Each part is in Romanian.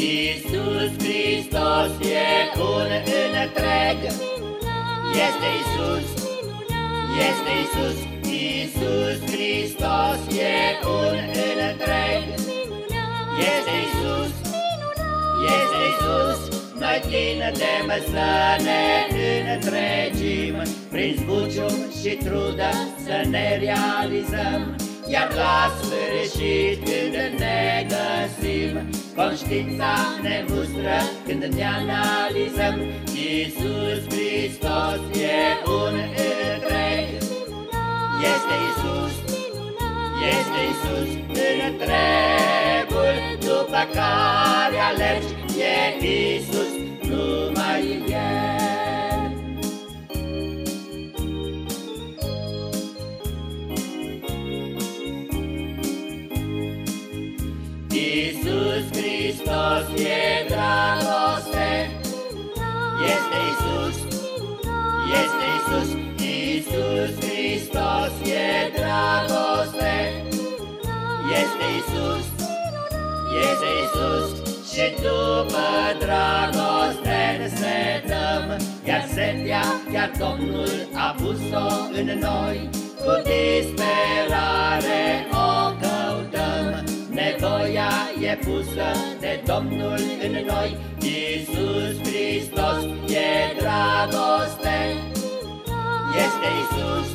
Iisus Hristos e un întreg. Este Iisus, este Iisus. Iisus Hristos e un întreg. Este Iisus, este Iisus. Noi tindem să ne întregim. Prin zbucium și trudă să ne realizăm iar la sfârșit când ne găsim Conștiința ne mustră când ne analizăm Iisus Hristos e un întreg. Este Iisus, este Iisus întregul După care alergi e Iisus, numai El Hristos e dragoste. Este Iisus, este Iisus. Iisus Hristos e dragoste. Este Iisus, este Iisus. Și după dragoste ne setăm Iar setea, chiar Domnul a pus-o în noi. Cu disperare o Nevoia e pusă de Domnul în noi, Iisus Hristos e dragoste. Este Iisus,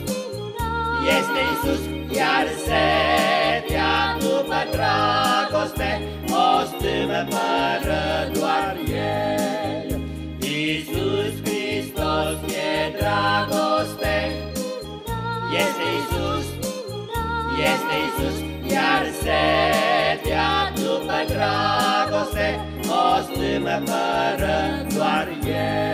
este Iisus, iar setea după dragoste o stâmpără doar El. Iisus Hristos e dragoste, este Iisus, este Iisus, iar setea dragoste, o stâmpără doar el.